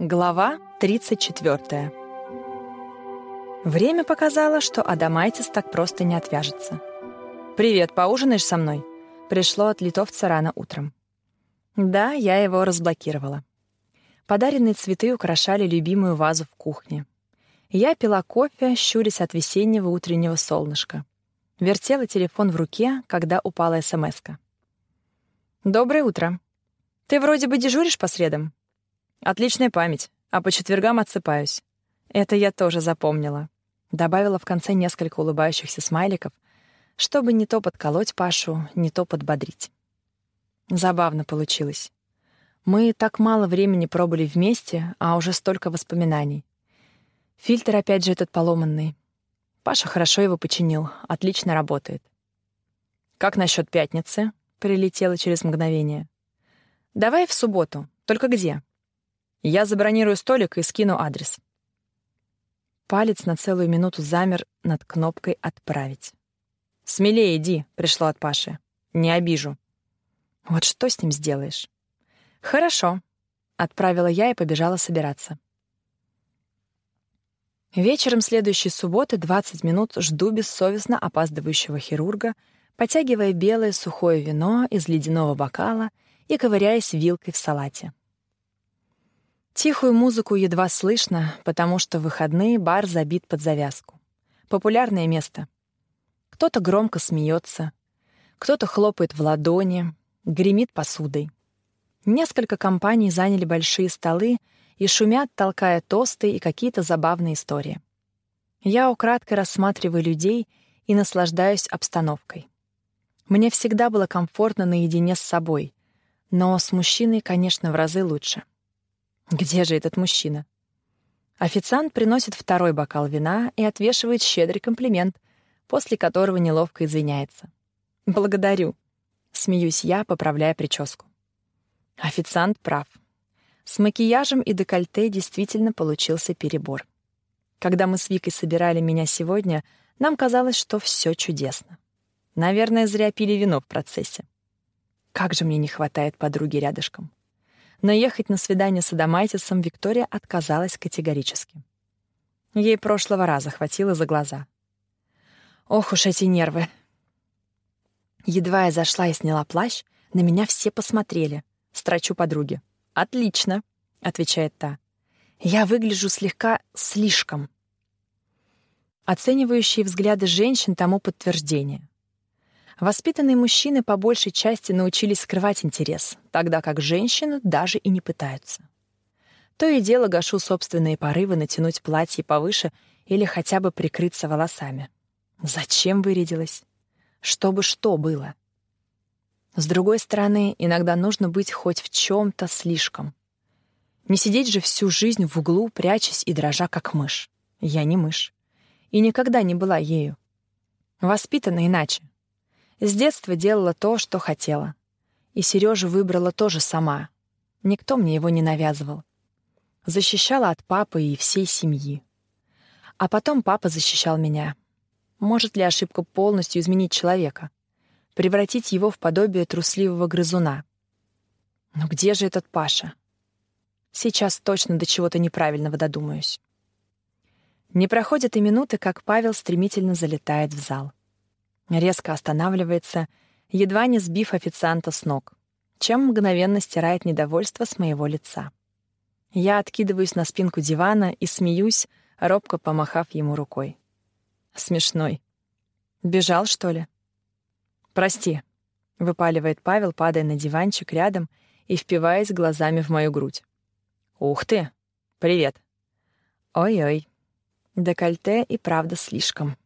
Глава 34. Время показало, что Адамайтис так просто не отвяжется. «Привет, поужинаешь со мной?» Пришло от литовца рано утром. Да, я его разблокировала. Подаренные цветы украшали любимую вазу в кухне. Я пила кофе, щурясь от весеннего утреннего солнышка. Вертела телефон в руке, когда упала СМСка. «Доброе утро. Ты вроде бы дежуришь по средам?» «Отличная память, а по четвергам отсыпаюсь». Это я тоже запомнила. Добавила в конце несколько улыбающихся смайликов, чтобы не то подколоть Пашу, не то подбодрить. Забавно получилось. Мы так мало времени пробыли вместе, а уже столько воспоминаний. Фильтр опять же этот поломанный. Паша хорошо его починил, отлично работает. «Как насчет пятницы?» — прилетела через мгновение. «Давай в субботу. Только где?» «Я забронирую столик и скину адрес». Палец на целую минуту замер над кнопкой «Отправить». «Смелее иди», — пришло от Паши. «Не обижу». Вот что с ним сделаешь? «Хорошо», — отправила я и побежала собираться. Вечером следующей субботы 20 минут жду бессовестно опаздывающего хирурга, потягивая белое сухое вино из ледяного бокала и ковыряясь вилкой в салате. Тихую музыку едва слышно, потому что в выходные бар забит под завязку. Популярное место. Кто-то громко смеется, кто-то хлопает в ладони, гремит посудой. Несколько компаний заняли большие столы и шумят, толкая тосты и какие-то забавные истории. Я украдкой рассматриваю людей и наслаждаюсь обстановкой. Мне всегда было комфортно наедине с собой, но с мужчиной, конечно, в разы лучше. Где же этот мужчина? Официант приносит второй бокал вина и отвешивает щедрый комплимент, после которого неловко извиняется. «Благодарю», — смеюсь я, поправляя прическу. Официант прав. С макияжем и декольте действительно получился перебор. Когда мы с Викой собирали меня сегодня, нам казалось, что все чудесно. Наверное, зря пили вино в процессе. Как же мне не хватает подруги рядышком. Но ехать на свидание с Адамайтисом Виктория отказалась категорически. Ей прошлого раза хватило за глаза. Ох уж эти нервы. Едва я зашла и сняла плащ, на меня все посмотрели. Строчу подруге. «Отлично», — отвечает та. «Я выгляжу слегка слишком». Оценивающие взгляды женщин тому подтверждение. Воспитанные мужчины по большей части научились скрывать интерес, тогда как женщины даже и не пытаются. То и дело гашу собственные порывы натянуть платье повыше или хотя бы прикрыться волосами. Зачем вырядилась? Чтобы что было? С другой стороны, иногда нужно быть хоть в чем-то слишком. Не сидеть же всю жизнь в углу, прячась и дрожа, как мышь. Я не мышь. И никогда не была ею. Воспитана иначе. С детства делала то, что хотела. И Сережу выбрала тоже сама. Никто мне его не навязывал. Защищала от папы и всей семьи. А потом папа защищал меня. Может ли ошибка полностью изменить человека? превратить его в подобие трусливого грызуна. Но где же этот Паша? Сейчас точно до чего-то неправильного додумаюсь. Не проходит и минуты, как Павел стремительно залетает в зал. Резко останавливается, едва не сбив официанта с ног, чем мгновенно стирает недовольство с моего лица. Я откидываюсь на спинку дивана и смеюсь, робко помахав ему рукой. Смешной. Бежал, что ли? «Прости», — выпаливает Павел, падая на диванчик рядом и впиваясь глазами в мою грудь. «Ух ты! Привет!» «Ой-ой, декольте и правда слишком.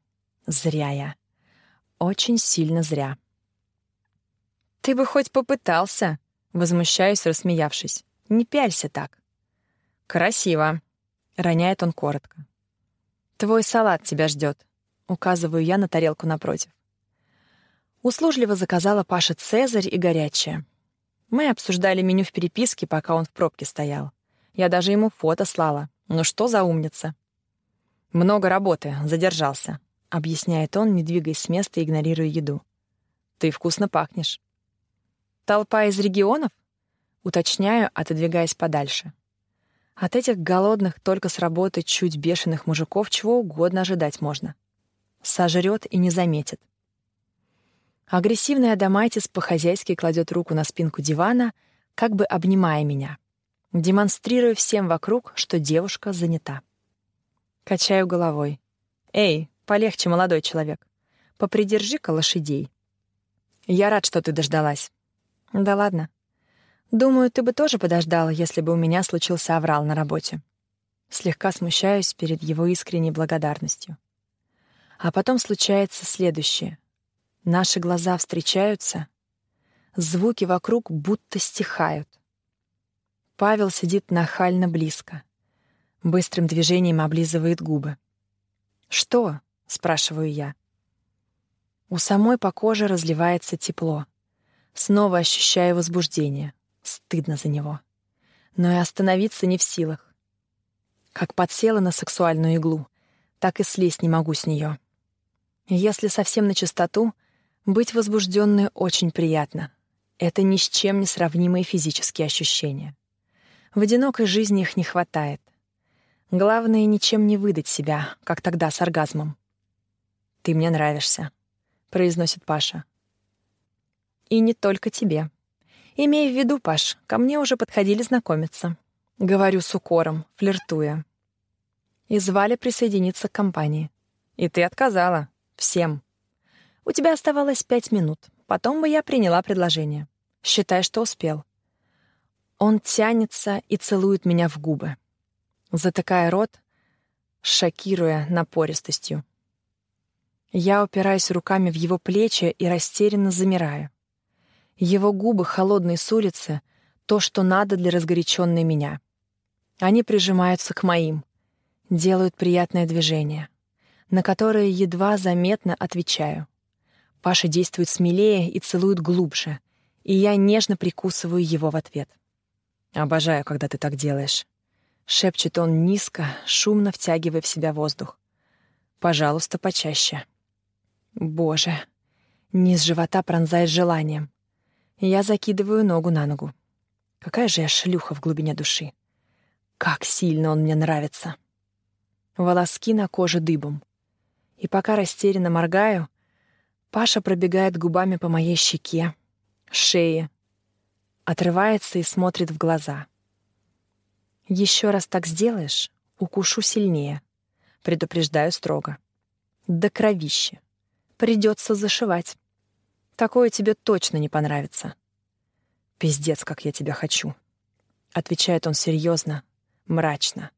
Зря я. Очень сильно зря». «Ты бы хоть попытался», — возмущаюсь, рассмеявшись. «Не пялься так». «Красиво», — роняет он коротко. «Твой салат тебя ждет», — указываю я на тарелку напротив. Услужливо заказала Паша «Цезарь» и горячее. Мы обсуждали меню в переписке, пока он в пробке стоял. Я даже ему фото слала. Ну что за умница? «Много работы, задержался», — объясняет он, не двигаясь с места и игнорируя еду. «Ты вкусно пахнешь». «Толпа из регионов?» — уточняю, отодвигаясь подальше. От этих голодных только с работы чуть бешеных мужиков чего угодно ожидать можно. Сожрет и не заметит. Агрессивный Адамайтис по-хозяйски кладет руку на спинку дивана, как бы обнимая меня, демонстрируя всем вокруг, что девушка занята. Качаю головой. «Эй, полегче, молодой человек. Попридержи-ка лошадей». «Я рад, что ты дождалась». «Да ладно. Думаю, ты бы тоже подождала, если бы у меня случился аврал на работе». Слегка смущаюсь перед его искренней благодарностью. А потом случается следующее. Наши глаза встречаются, звуки вокруг будто стихают. Павел сидит нахально близко. Быстрым движением облизывает губы. «Что?» — спрашиваю я. У самой по коже разливается тепло. Снова ощущаю возбуждение. Стыдно за него. Но и остановиться не в силах. Как подсела на сексуальную иглу, так и слезть не могу с нее. Если совсем на чистоту, быть возбужденной очень приятно. Это ни с чем не сравнимые физические ощущения. В одинокой жизни их не хватает. Главное — ничем не выдать себя, как тогда с оргазмом. «Ты мне нравишься», — произносит Паша. «И не только тебе. Имей в виду, Паш, ко мне уже подходили знакомиться». Говорю с укором, флиртуя. И звали присоединиться к компании. И ты отказала. Всем. У тебя оставалось пять минут. Потом бы я приняла предложение. Считай, что успел. Он тянется и целует меня в губы, затыкая рот, шокируя напористостью. Я упираюсь руками в его плечи и растерянно замираю. Его губы, холодные с улицы, то, что надо для разгоряченной меня. Они прижимаются к моим, делают приятное движение, на которое едва заметно отвечаю. Паша действует смелее и целует глубже, и я нежно прикусываю его в ответ. «Обожаю, когда ты так делаешь», — шепчет он низко, шумно втягивая в себя воздух. «Пожалуйста, почаще». Боже, низ живота пронзает желанием. Я закидываю ногу на ногу. Какая же я шлюха в глубине души. Как сильно он мне нравится. Волоски на коже дыбом. И пока растерянно моргаю, Паша пробегает губами по моей щеке, шее, отрывается и смотрит в глаза. Еще раз так сделаешь, укушу сильнее, предупреждаю строго. До кровища. Придется зашивать. Такое тебе точно не понравится. Пиздец, как я тебя хочу. Отвечает он серьезно, мрачно.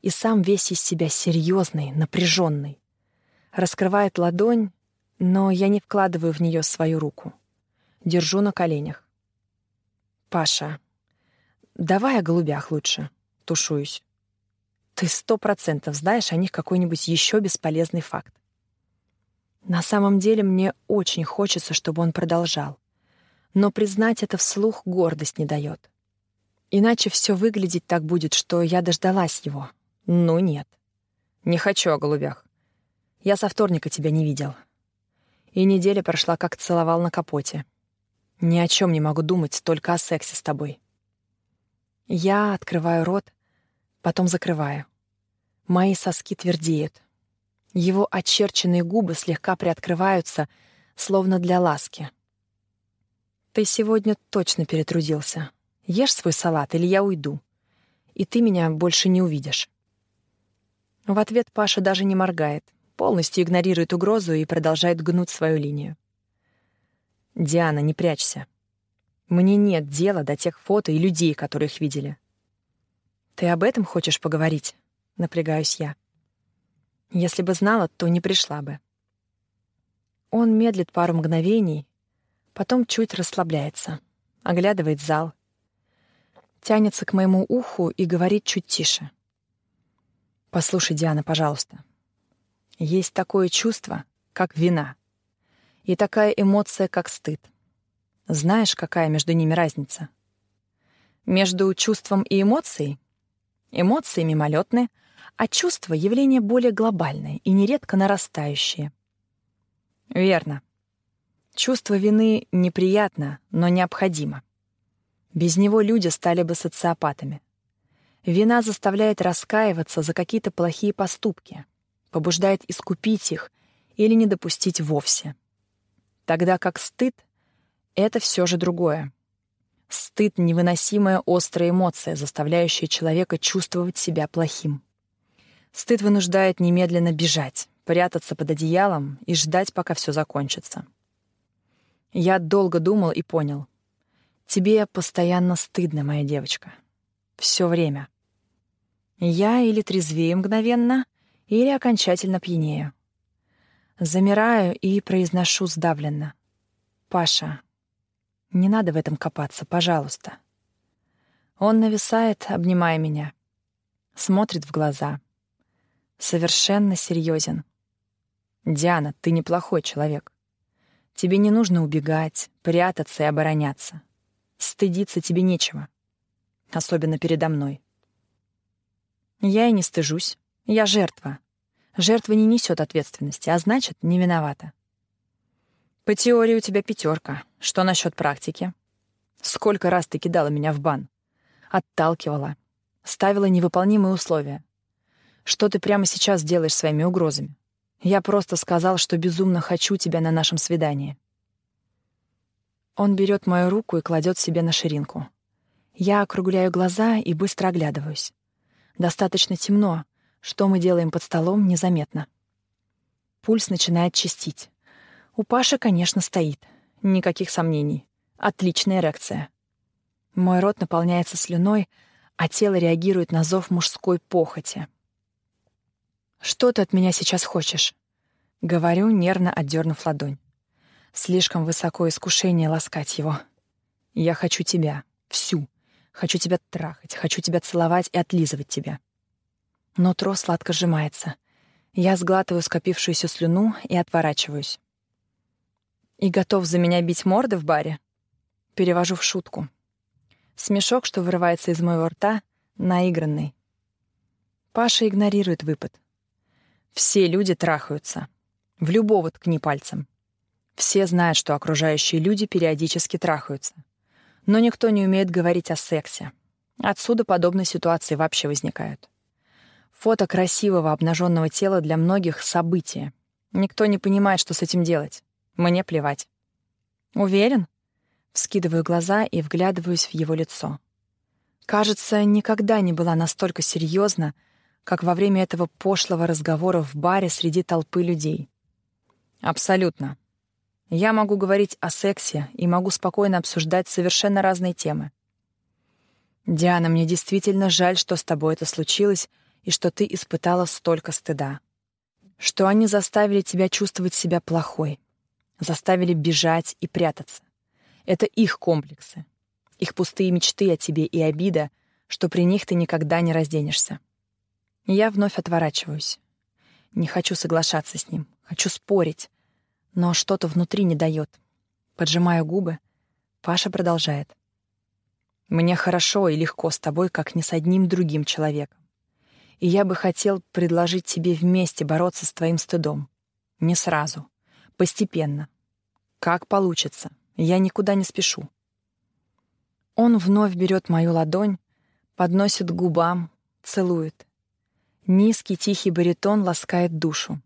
И сам весь из себя серьезный, напряженный. Раскрывает ладонь, но я не вкладываю в нее свою руку. Держу на коленях. «Паша, давай о голубях лучше», — тушуюсь. «Ты сто процентов знаешь о них какой-нибудь еще бесполезный факт. На самом деле мне очень хочется, чтобы он продолжал. Но признать это вслух гордость не дает. Иначе все выглядеть так будет, что я дождалась его. Ну нет. Не хочу о голубях. Я со вторника тебя не видел. И неделя прошла, как целовал на капоте. Ни о чем не могу думать, только о сексе с тобой. Я открываю рот, потом закрываю. Мои соски твердеют. Его очерченные губы слегка приоткрываются, словно для ласки. «Ты сегодня точно перетрудился. Ешь свой салат, или я уйду. И ты меня больше не увидишь». В ответ Паша даже не моргает — полностью игнорирует угрозу и продолжает гнуть свою линию. «Диана, не прячься. Мне нет дела до тех фото и людей, которые их видели». «Ты об этом хочешь поговорить?» — напрягаюсь я. «Если бы знала, то не пришла бы». Он медлит пару мгновений, потом чуть расслабляется, оглядывает зал, тянется к моему уху и говорит чуть тише. «Послушай, Диана, пожалуйста, есть такое чувство, как вина. И такая эмоция, как стыд. Знаешь, какая между ними разница? Между чувством и эмоцией? Эмоции мимолетны, а чувство — явление более глобальное и нередко нарастающее. Верно. Чувство вины неприятно, но необходимо. Без него люди стали бы социопатами. Вина заставляет раскаиваться за какие-то плохие поступки, побуждает искупить их или не допустить вовсе. Тогда как стыд — это все же другое. Стыд — невыносимая острая эмоция, заставляющая человека чувствовать себя плохим. Стыд вынуждает немедленно бежать, прятаться под одеялом и ждать, пока все закончится. Я долго думал и понял. Тебе постоянно стыдно, моя девочка. Все время. Я или трезвею мгновенно, или окончательно пьянею. Замираю и произношу сдавленно. «Паша, не надо в этом копаться, пожалуйста». Он нависает, обнимая меня. Смотрит в глаза. Совершенно серьезен. «Диана, ты неплохой человек. Тебе не нужно убегать, прятаться и обороняться. Стыдиться тебе нечего. Особенно передо мной. Я и не стыжусь. Я жертва. Жертва не несет ответственности, а значит, не виновата. По теории у тебя пятерка. Что насчет практики? Сколько раз ты кидала меня в бан? Отталкивала. Ставила невыполнимые условия. Что ты прямо сейчас делаешь своими угрозами? Я просто сказал, что безумно хочу тебя на нашем свидании. Он берет мою руку и кладет себе на ширинку. Я округляю глаза и быстро оглядываюсь. Достаточно темно. Что мы делаем под столом, незаметно. Пульс начинает частить. У Паши, конечно, стоит. Никаких сомнений. Отличная эрекция. Мой рот наполняется слюной, а тело реагирует на зов мужской похоти. «Что ты от меня сейчас хочешь?» Говорю, нервно отдернув ладонь. Слишком высоко искушение ласкать его. «Я хочу тебя. Всю. Хочу тебя трахать, хочу тебя целовать и отлизывать тебя». Нутро сладко сжимается. Я сглатываю скопившуюся слюну и отворачиваюсь. «И готов за меня бить морды в баре?» Перевожу в шутку. Смешок, что вырывается из моего рта, наигранный. Паша игнорирует выпад. Все люди трахаются. В любого ткни пальцем. Все знают, что окружающие люди периодически трахаются. Но никто не умеет говорить о сексе. Отсюда подобные ситуации вообще возникают. Фото красивого обнаженного тела для многих — событие. Никто не понимает, что с этим делать. Мне плевать. Уверен? Вскидываю глаза и вглядываюсь в его лицо. Кажется, никогда не была настолько серьезна, как во время этого пошлого разговора в баре среди толпы людей. Абсолютно. Я могу говорить о сексе и могу спокойно обсуждать совершенно разные темы. Диана, мне действительно жаль, что с тобой это случилось и что ты испытала столько стыда. Что они заставили тебя чувствовать себя плохой, заставили бежать и прятаться. Это их комплексы, их пустые мечты о тебе и обида, что при них ты никогда не разденешься. Я вновь отворачиваюсь. Не хочу соглашаться с ним, хочу спорить, но что-то внутри не дает. Поджимаю губы. Паша продолжает. «Мне хорошо и легко с тобой, как ни с одним другим человеком. И я бы хотел предложить тебе вместе бороться с твоим стыдом. Не сразу. Постепенно. Как получится. Я никуда не спешу». Он вновь берет мою ладонь, подносит к губам, целует. Низкий тихий баритон ласкает душу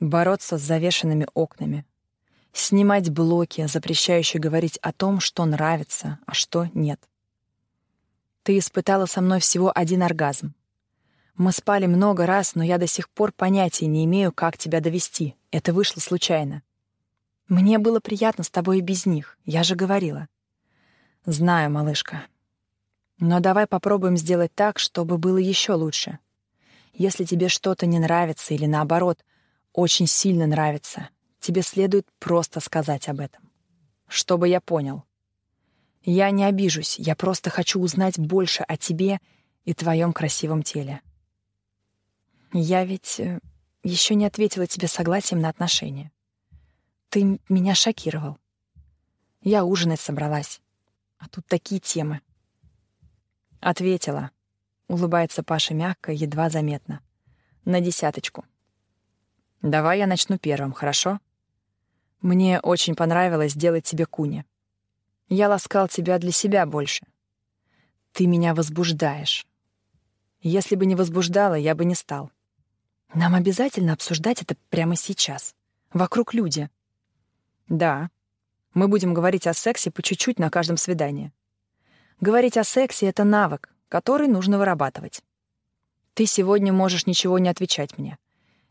бороться с завешенными окнами, снимать блоки, запрещающие говорить о том, что нравится, а что нет. Ты испытала со мной всего один оргазм. Мы спали много раз, но я до сих пор понятия не имею, как тебя довести. Это вышло случайно. Мне было приятно с тобой и без них, я же говорила. Знаю, малышка. Но давай попробуем сделать так, чтобы было еще лучше. Если тебе что-то не нравится или наоборот, очень сильно нравится, тебе следует просто сказать об этом. Чтобы я понял. Я не обижусь, я просто хочу узнать больше о тебе и твоем красивом теле. Я ведь э, еще не ответила тебе согласием на отношения. Ты меня шокировал. Я ужинать собралась. А тут такие темы. Ответила. Улыбается Паша мягко, едва заметно. На десяточку. Давай я начну первым, хорошо? Мне очень понравилось делать тебе куни. Я ласкал тебя для себя больше. Ты меня возбуждаешь. Если бы не возбуждала, я бы не стал. Нам обязательно обсуждать это прямо сейчас. Вокруг люди. Да. Мы будем говорить о сексе по чуть-чуть на каждом свидании. Говорить о сексе — это навык, который нужно вырабатывать. Ты сегодня можешь ничего не отвечать мне.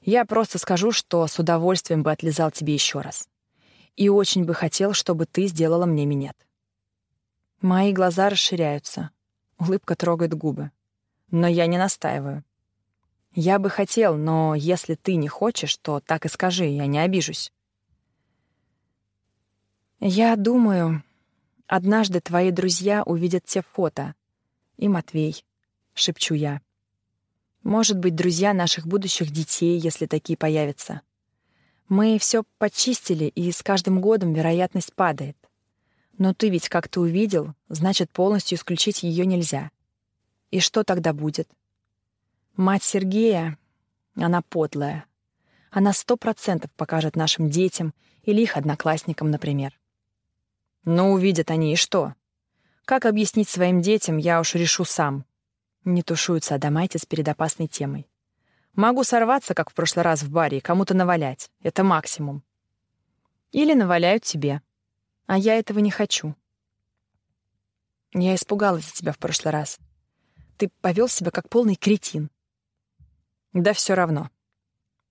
Я просто скажу, что с удовольствием бы отлизал тебе еще раз. И очень бы хотел, чтобы ты сделала мне минет. Мои глаза расширяются. Улыбка трогает губы. Но я не настаиваю. Я бы хотел, но если ты не хочешь, то так и скажи, я не обижусь. Я думаю, однажды твои друзья увидят те фото. И Матвей, — шепчу я. Может быть, друзья наших будущих детей, если такие появятся. Мы все почистили, и с каждым годом вероятность падает. Но ты ведь как-то увидел, значит, полностью исключить ее нельзя. И что тогда будет? Мать Сергея, она подлая. Она сто процентов покажет нашим детям или их одноклассникам, например. Но увидят они и что? Как объяснить своим детям, я уж решу сам. Не тушуется Адамайтис перед опасной темой. Могу сорваться, как в прошлый раз в баре, и кому-то навалять. Это максимум. Или наваляют тебе. А я этого не хочу. Я испугалась за тебя в прошлый раз. Ты повел себя как полный кретин. Да все равно.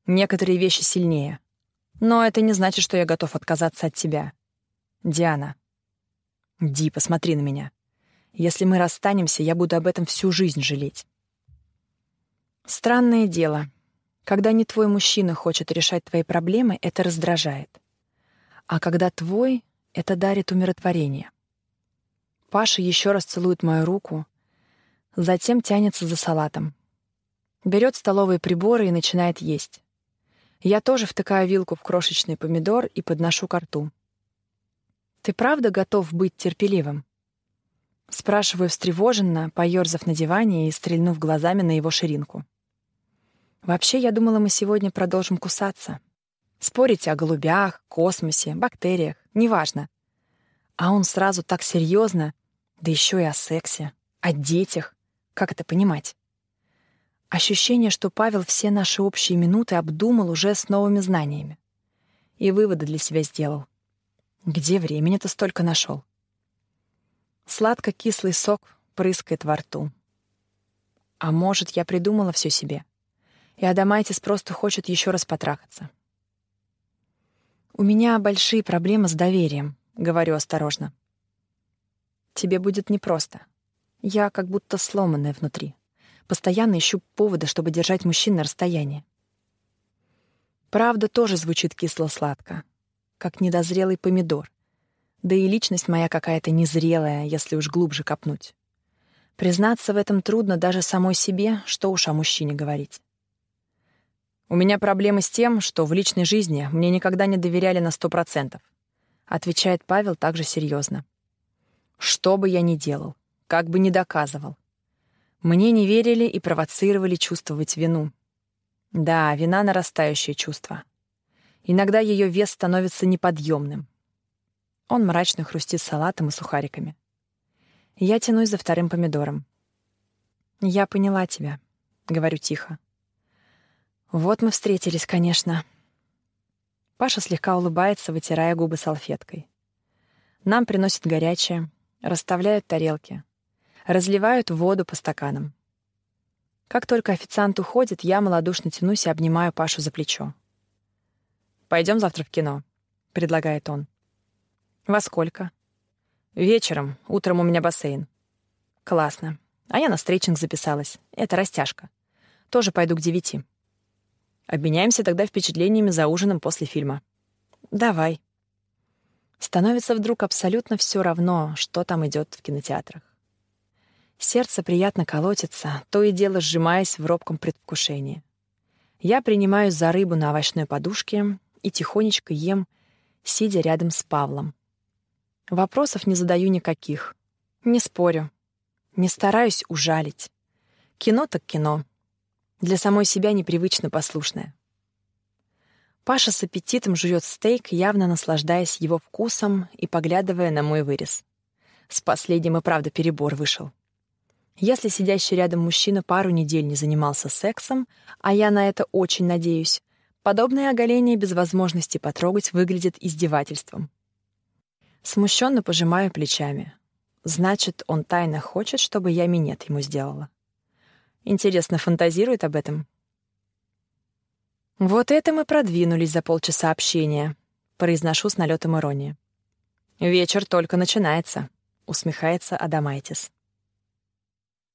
Некоторые вещи сильнее. Но это не значит, что я готов отказаться от тебя. Диана. Ди, посмотри на меня. Если мы расстанемся, я буду об этом всю жизнь жалеть. Странное дело. Когда не твой мужчина хочет решать твои проблемы, это раздражает. А когда твой, это дарит умиротворение. Паша еще раз целует мою руку, затем тянется за салатом. Берет столовые приборы и начинает есть. Я тоже втыкаю вилку в крошечный помидор и подношу ко рту. «Ты правда готов быть терпеливым?» Спрашиваю встревоженно, поёрзав на диване и стрельнув глазами на его ширинку. Вообще, я думала, мы сегодня продолжим кусаться. Спорить о голубях, космосе, бактериях, неважно. А он сразу так серьезно, да еще и о сексе, о детях. Как это понимать? Ощущение, что Павел все наши общие минуты обдумал уже с новыми знаниями. И выводы для себя сделал. Где времени-то столько нашел? Сладко-кислый сок прыскает во рту. А может, я придумала все себе, и Адамайтис просто хочет еще раз потрахаться. «У меня большие проблемы с доверием», — говорю осторожно. «Тебе будет непросто. Я как будто сломанная внутри. Постоянно ищу повода, чтобы держать мужчин на расстоянии. Правда тоже звучит кисло-сладко, как недозрелый помидор, да и личность моя какая-то незрелая, если уж глубже копнуть. Признаться в этом трудно даже самой себе, что уж о мужчине говорить. У меня проблемы с тем, что в личной жизни мне никогда не доверяли на сто процентов, отвечает Павел также серьезно. Что бы я ни делал, как бы ни доказывал, мне не верили и провоцировали чувствовать вину. Да, вина — нарастающее чувство. Иногда ее вес становится неподъемным. Он мрачно хрустит салатом и сухариками. Я тянусь за вторым помидором. «Я поняла тебя», — говорю тихо. «Вот мы встретились, конечно». Паша слегка улыбается, вытирая губы салфеткой. Нам приносят горячее, расставляют тарелки, разливают воду по стаканам. Как только официант уходит, я малодушно тянусь и обнимаю Пашу за плечо. Пойдем завтра в кино», — предлагает он. «Во сколько?» «Вечером. Утром у меня бассейн». «Классно. А я на стретчинг записалась. Это растяжка. Тоже пойду к девяти». «Обменяемся тогда впечатлениями за ужином после фильма». «Давай». Становится вдруг абсолютно все равно, что там идет в кинотеатрах. Сердце приятно колотится, то и дело сжимаясь в робком предвкушении. Я принимаюсь за рыбу на овощной подушке и тихонечко ем, сидя рядом с Павлом. Вопросов не задаю никаких. Не спорю. Не стараюсь ужалить. Кино так кино. Для самой себя непривычно послушное. Паша с аппетитом жует стейк, явно наслаждаясь его вкусом и поглядывая на мой вырез. С последним и правда перебор вышел. Если сидящий рядом мужчина пару недель не занимался сексом, а я на это очень надеюсь, подобное оголение без возможности потрогать выглядит издевательством. Смущенно пожимаю плечами. Значит, он тайно хочет, чтобы я минет ему сделала. Интересно, фантазирует об этом? Вот это мы продвинулись за полчаса общения, произношу с налетом иронии. Вечер только начинается, усмехается Адамайтис.